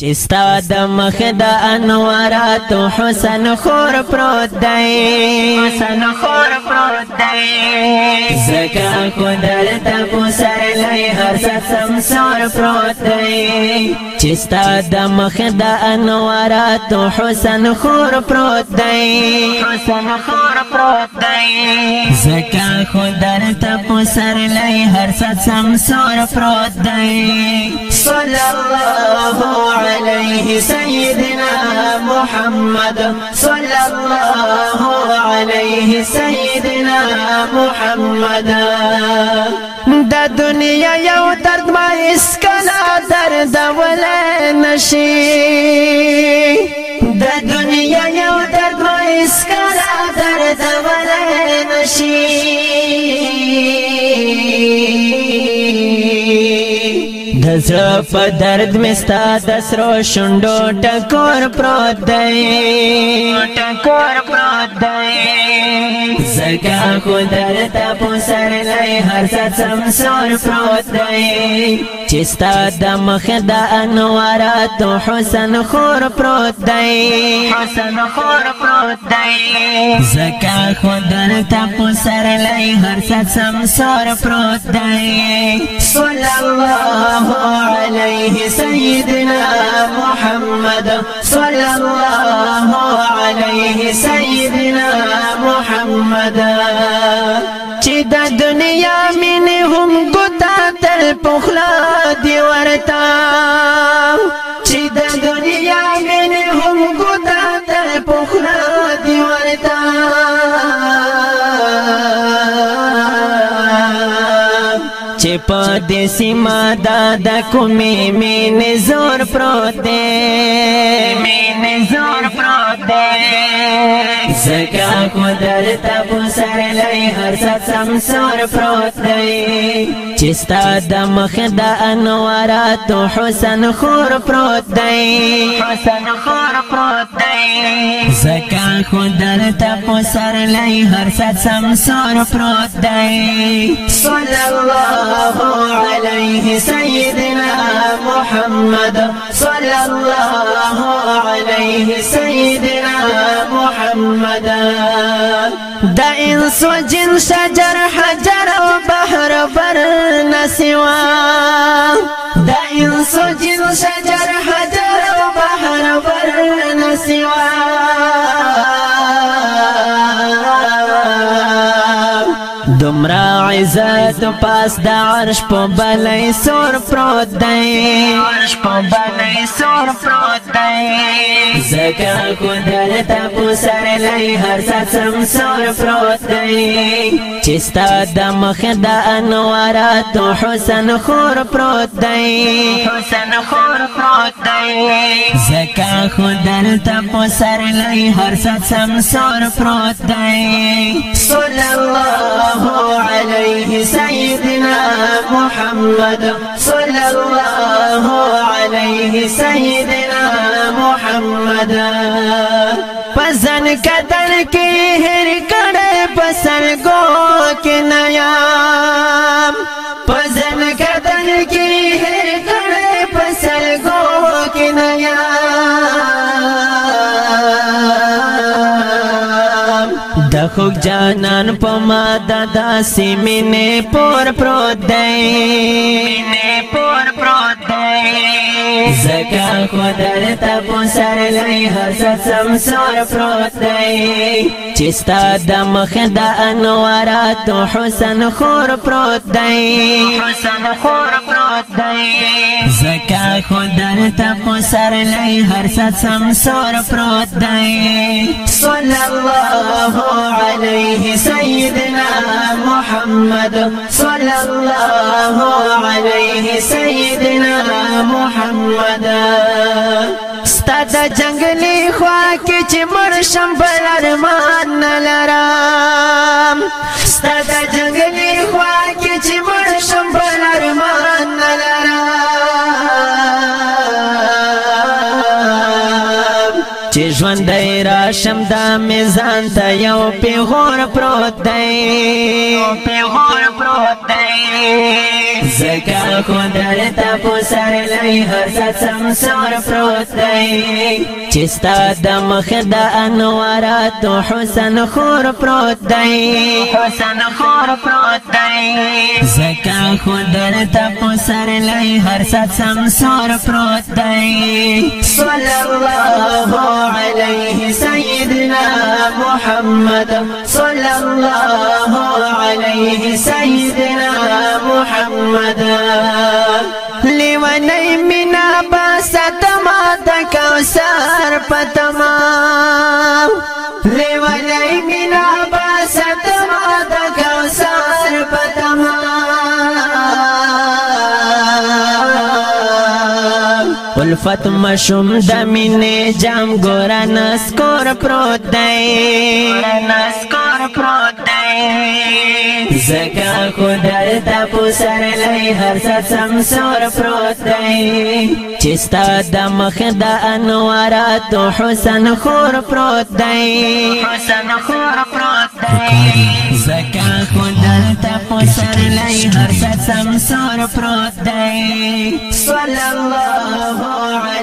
چستا د مخ د انوارات حسن خور پروت دی حسن خور پروت دی زکا خدر د پسر لای هر سم سور پروت دی چستا د مخ د انوارات حسن خور پروت دی حسن خور پروت دی زکا خدر د پسرلی هر سم سور پروت دائی صلی الله علیہ سیدنا محمد صلی الله علیہ سیدنا محمد دا دنیا یو درد ما اسکلا درد ولی نشی دا دنیا یو درد ما اسکلا درد ولی نشی زه په درد مې ستا د سرو شونډو ټکور پروت دی ټکور پروت دی زګه خو درته په سر نه هر څه سمسور پروت دی چستا د مخ د تو حسن خور پروت دی حسن خور پروت دی زکا خدر تا پسر لای هر سم سور پروت دی صلی الله علیه سیدنا محمد صلی الله علیه سیدنا محمد چې د دنیا مين هم تل پخلا دی ورتا چې د دنیا می دې سیما دا د کومې مين زور پروت دې مين زور پروت دې زکا قدرت ابو سر لای هر څه سم سور پروت دې چستا د مخ د انوارات حسن خور پروت دې حسن خور پروت دې زکا قدرت ابو سر لای هر څه سم سور پروت دې صلی الله عليه سيدنا محمد صلى الله عليه سيدنا محمد دا انس وجن شجر حجر وبحر بر نسوا دا انس وجن شجر حجر وبحر بر نسوا سمرا عزت پاس د عرش په بلې سور پروت دی عرش په بلې سور پروت دی زکه قدرت په سر لای هر سم سور پروت دی چستا د مخ د انوارات حسن خور پروت دی حسن خور پروت دی زکا خودل تا پسر لئی هر ست سمسور پروت دی صلی اللہ علیہ سیدنا محمد صلی اللہ علیہ سیدنا محمد پزن قدر کی ہر د خوږ جانان په ما د داسې مینې پور پروت دی پور پروت دی زکه خدای ته په سر لري هر څه سم سور پروت دی چې ستا د مخ د انوارات حسن خور پروت دی حسن خور پروت دی خدای ته په سر لای هر څه سمسور پروت دی صلی الله علیه سیدنا محمد صلی الله علیه سیدنا محمد ستاد جنگلی خوا کې چې مرشم بل ارمان نلرم دی را شم دا میزان ته یو پیغور پروت دی پیغور پروت دی زکا خو درتا په سر لای هر سم سر پروت دی چستا د مخ د انوارات حسن خور پروت دی حسن خور پروت دی زکا خود درتا پسر لئی هر ست سمسار پروت دی صلی اللہ علیہ سیدنا محمد صلی اللہ علیہ سیدنا محمد لیونی منا باستما دکو سار پتما لیونی منا باستما الفت مشوم د مینې جام ګور نسکور پروت دی نسکور پروت دی زګه خدای ته پوسر لای هر څه سم سور پروت دی چستا د مخ د انوارات حسن خور پروت دی حسن خور پکاري زکا خدل تا پسر لای هر سمسار پروت دی صلی الله علیه